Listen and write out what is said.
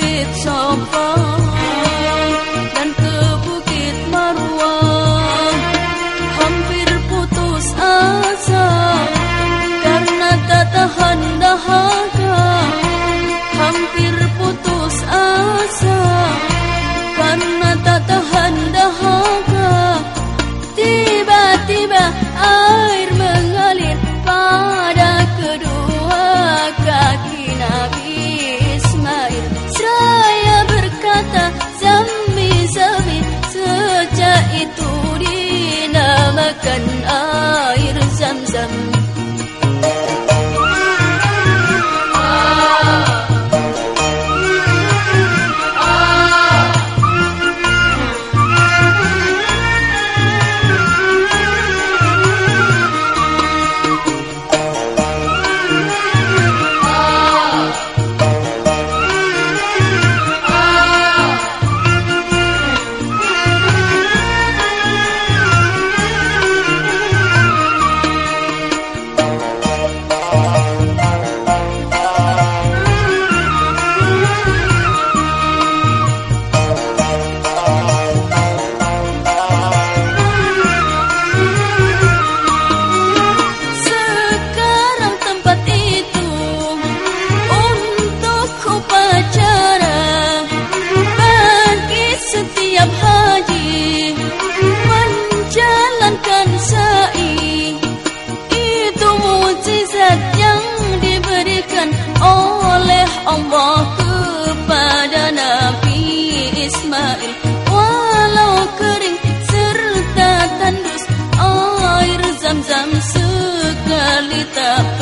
makan air The.